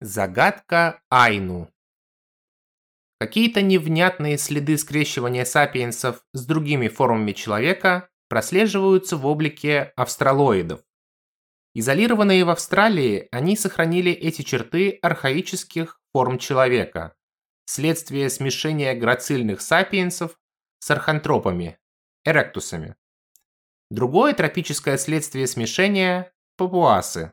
Загадка Айну Какие-то невнятные следы скрещивания сапиенсов с другими формами человека прослеживаются в облике австралоидов. Изолированные в Австралии, они сохранили эти черты архаических форм человека, вследствие смешения грацильных сапиенсов с архантропами, эректусами. Другое тропическое следствие смешения – папуасы.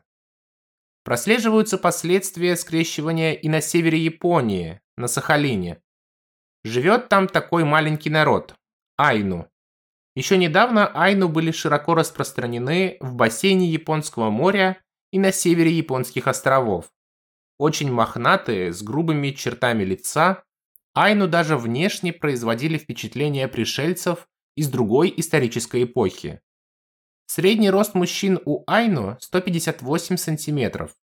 Прослеживаются последствия скрещивания и на севере Японии, на Сахалине. Живет там такой маленький народ – Айну. Еще недавно Айну были широко распространены в бассейне Японского моря и на севере японских островов. Очень мохнатые, с грубыми чертами лица, Айну даже внешне производили впечатление пришельцев из другой исторической эпохи. Средний рост мужчин у Айну 158 сантиметров.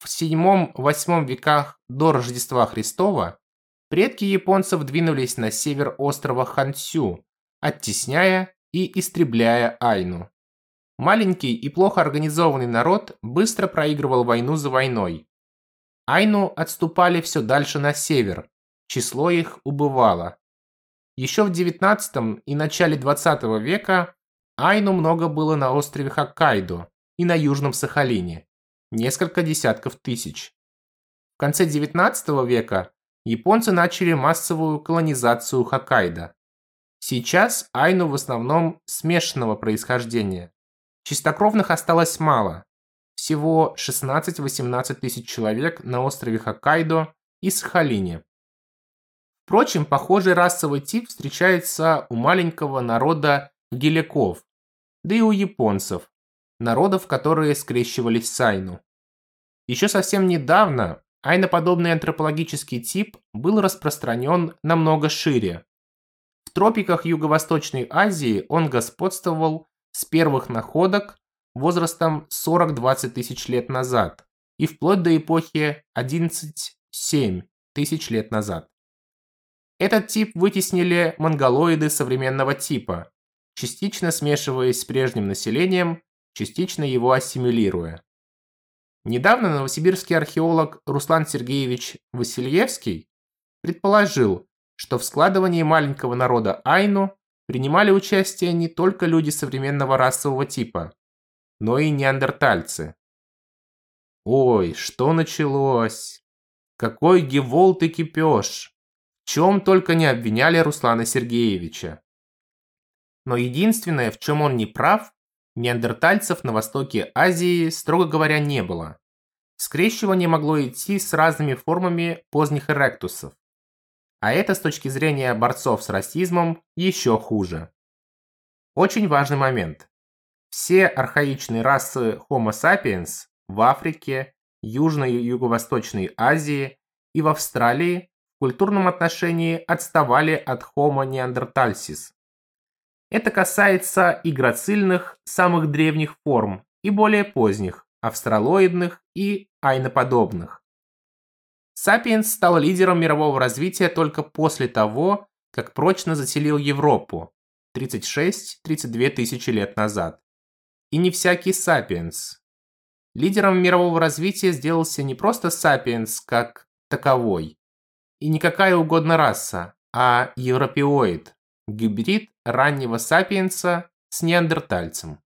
В 7-8 веках до Рождества Христова предки японцев двинулись на север острова Хансю, оттесняя и истребляя Айну. Маленький и плохо организованный народ быстро проигрывал войну за войной. Айну отступали все дальше на север, число их убывало. Еще в 19 и начале 20 века Айну много было на острове Хоккайдо и на Южном Сахалине. Несколько десятков тысяч. В конце 19 века японцы начали массовую колонизацию Хоккайдо. Сейчас Айну в основном смешанного происхождения. Чистокровных осталось мало. Всего 16-18 тысяч человек на острове Хоккайдо и Сахалине. Впрочем, похожий расовый тип встречается у маленького народа геликов, да и у японцев, народов, которые скрещивались с айну. Еще совсем недавно айноподобный антропологический тип был распространен намного шире. В тропиках Юго-Восточной Азии он господствовал с первых находок возрастом 40-20 тысяч лет назад и вплоть до эпохи 11-7 тысяч лет назад. Этот тип вытеснили монголоиды современного типа, частично смешиваясь с прежним населением, частично его ассимилируя. Недавно новосибирский археолог Руслан Сергеевич Васильевский предположил, что в складывании маленького народа Айну принимали участие не только люди современного расового типа, но и неандертальцы. Ой, что началось? Какой геволт и кипеж! В чем только не обвиняли Руслана Сергеевича. Но единственное, в чем он не прав, неандертальцев на востоке Азии, строго говоря, не было. Скрещивание могло идти с разными формами поздних эректусов. А это с точки зрения борцов с расизмом еще хуже. Очень важный момент. Все архаичные расы Homo sapiens в Африке, Южной и Юго-Восточной Азии и в Австралии в культурном отношении отставали от Homo neanderthalensis. Это касается и грацильных, самых древних форм, и более поздних, австралоидных и айноподобных. Сапиенс стал лидером мирового развития только после того, как прочно заселил Европу 36-32 тысячи лет назад. И не всякий сапиенс. Лидером мирового развития сделался не просто сапиенс как таковой, и не какая угодно раса, а европеоид, гибрид раннего сапиенса с неандертальцем.